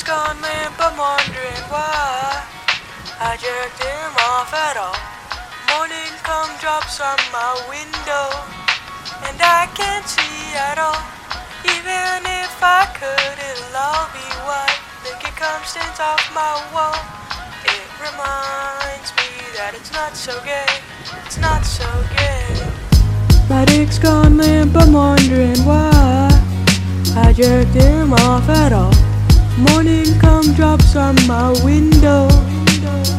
gone limp, I'm wondering why I jerked him off at all. Morning come drops on my window, and I can't see at all. Even if I could, it'll all be white. Make it come stains off my wall. It reminds me that it's not so gay. It's not so gay. My dick's gone limp, I'm wondering why I jerked him off at all. Morning come drops on my window,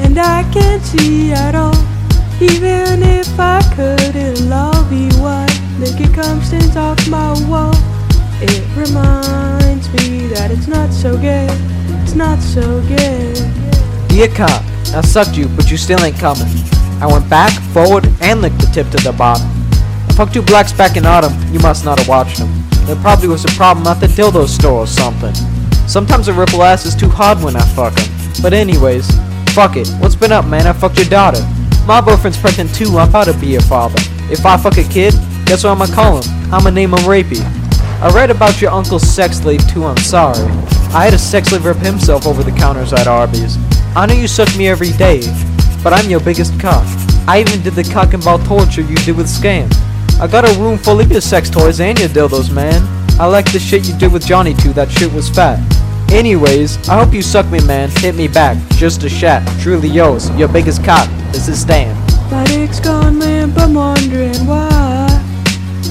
and I can't see at all. Even if I could, it'll all be it come stains off my wall. It reminds me that it's not so gay. It's not so gay. Dear cop, I sucked you, but you still ain't coming. I went back, forward, and licked the tip to the bottom. I fucked two blacks back in autumn, you must not have watched them. There probably was a problem at the dildo store or something. Sometimes a ripple ass is too hard when I fuck 'em. But anyways, fuck it. What's been up, man? I fucked your daughter. My boyfriend's pregnant too, I'm about to be a father. If I fuck a kid, guess what I'ma call him? I'ma name him Rapey. I read about your uncle's sex slave too, I'm sorry. I had a sex slave rip himself over the counters at Arby's. I know you suck me every day, but I'm your biggest cock. I even did the cock and ball torture you did with Skam. I got a room full of your sex toys and your dildos, man. I like the shit you did with Johnny too, that shit was fat. Anyways, I hope you suck me, man. Hit me back, just a shat. Truly yours, your biggest cock. This is Stan. My dick's gone limp, I'm wondering why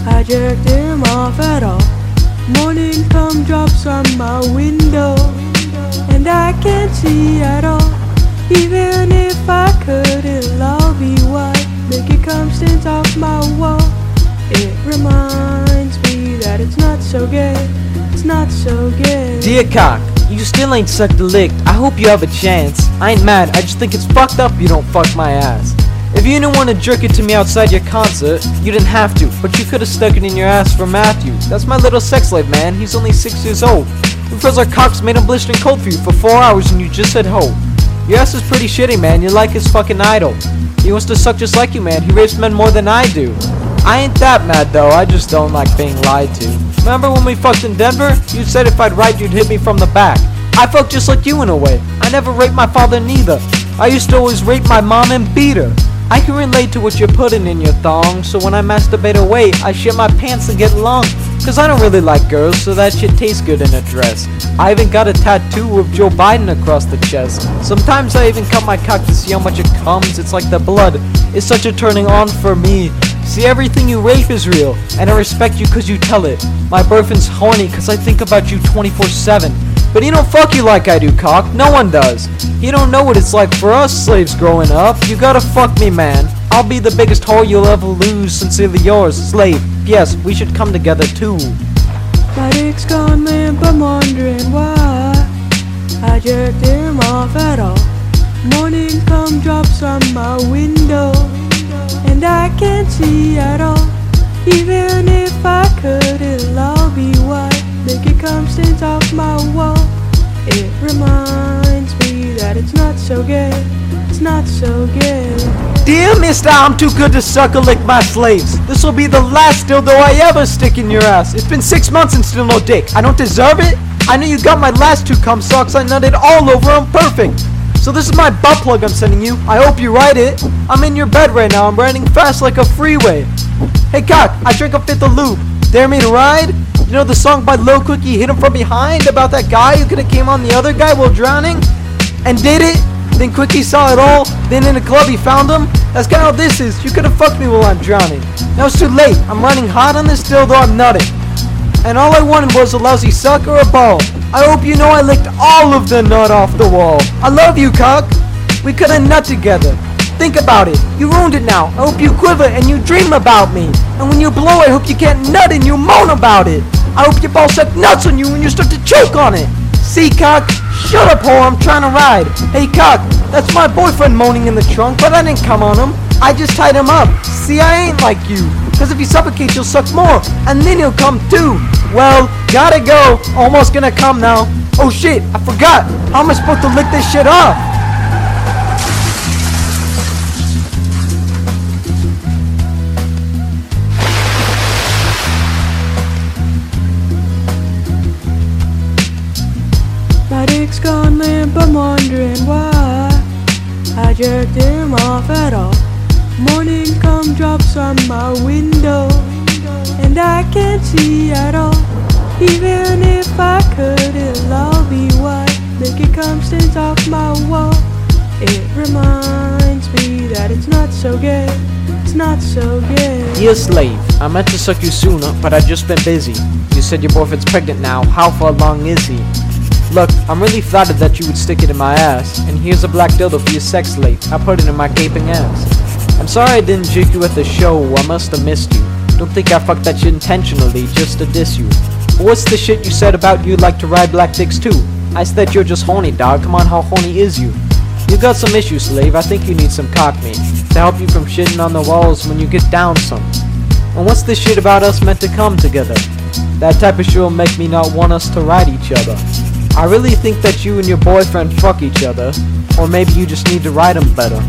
I jerked him off at all. Morning come drops on my window, and I can't see at all. Even if I could, it'll all be white. Make it come stains off my wall. It reminds me that it's not so gay. It's not so gay. Dear cock, you still ain't sucked a lick. I hope you have a chance. I ain't mad, I just think it's fucked up you don't fuck my ass. If you didn't want to jerk it to me outside your concert, you didn't have to, but you could have stuck it in your ass for Matthew. That's my little sex slave, man. He's only six years old. We froze our cocks, made him blistering cold for you for four hours, and you just said ho. Your ass is pretty shitty, man. You're like his fucking idol. He wants to suck just like you, man. He rapes men more than I do. I ain't that mad though, I just don't like being lied to. Remember when we fucked in Denver? You said if I'd ride, you'd hit me from the back. I fucked just like you in a way. I never raped my father neither. I used to always rape my mom and beat her. I can relate to what you're putting in your thong, so when I masturbate away, I shit my pants and get long. Cause I don't really like girls, so that shit tastes good in a dress. I even got a tattoo of Joe Biden across the chest. Sometimes I even cut my cock to see how much it comes, it's like the blood. It's such a turning on for me. See, everything you rape is real, and I respect you cause you tell it. My boyfriend's horny cause I think about you 24 7. But he don't fuck you like I do, cock. No one does. He don't know what it's like for us slaves growing up. You gotta fuck me, man. I'll be the biggest whore you'll ever lose. Sincerely yours, slave. Yes, we should come together too. My dick's gone limp, I'm wondering why I jerked him off at all. Morning come drops on my window, can't see at all. Even if I could, it'll all be white. Make it come stains off my wall. It reminds me that it's not so gay. It's not so gay. Dear mister, I'm too good to suck or lick my slaves. This will be the last dildo I ever stick in your ass. It's been six months and still no dick. I don't deserve it? I know you got my last two cum socks. I nutted all over them perfect. So this is my butt plug I'm sending you. I hope you write it. I'm in your bed right now. I'm riding fast like a freeway. Hey cock, I drank a fifth of lube. Dare me to ride? You know the song by Lil Cookie, Hit Him From Behind, about that guy who could've came on the other guy while drowning? And did it? Then Quickie saw it all. Then in a club he found him. That's kinda how this is. You could've fucked me while I'm drowning. Now it's too late. I'm running hot on this dildo I'm nutting. And all I wanted was a lousy suck or a ball. I hope you know I licked all of the nut off the wall. I love you, cock. We coulda nut together. Think about it. You ruined it now. I hope you quiver and you dream about me. And when you blow, I hope you can't nut and you moan about it. I hope your balls suck nuts on you when you start to choke on it. See, cock? Shut up, whore. I'm trying to ride. Hey, cock. That's my boyfriend moaning in the trunk, but I didn't come on him. I just tied him up. See, I ain't like you. Cause if he suffocates, you'll suck more. And then he'll come too. Well, gotta go. Almost gonna come now. Oh shit, I forgot. How am I supposed to lick this shit off? My dick's gone limp, I'm wondering why I jerked him off at all. Morning come drops on my window, and I can't see at all. Even if I could, it'll all be white. Making cum stains off my wall. It reminds me that it's not so gay. It's not so gay. Dear slave, I meant to suck you sooner, but I've just been busy. You said your boyfriend's pregnant now. How far along is he? Look, I'm really flattered that you would stick it in my ass. And here's a black dildo for your sex slave. I put it in my gaping ass. I'm sorry I didn't jig you at the show. I must have missed you. Don't think I fucked that shit intentionally just to diss you. But what's the shit you said about you'd like to ride black dicks too? I said you're just horny, dog. Come on, how horny is you? You got some issues, slave. I think you need some cock meat to help you from shitting on the walls when you get down some. And what's this shit about us meant to come together? That type of shit will make me not want us to ride each other. I really think that you and your boyfriend fuck each other, or maybe you just need to ride him better.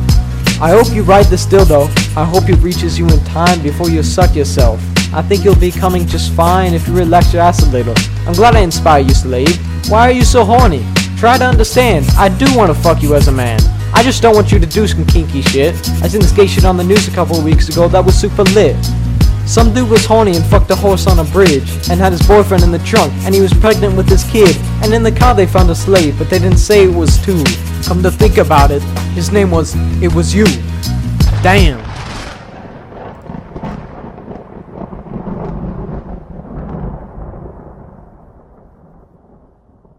I hope you ride this dildo. I hope it reaches you in time before you suck yourself. I think you'll be coming just fine if you relax your ass a little. I'm glad I inspire you, slave. Why are you so horny? Try to understand. I do want to fuck you as a man. I just don't want you to do some kinky shit. I seen this gay shit on the news a couple weeks ago that was super lit. Some dude was horny and fucked a horse on a bridge and had his boyfriend in the trunk and he was pregnant with his kid and in the car they found a slave but they didn't say it was two. Come to think about it, his name was It Was You. Damn.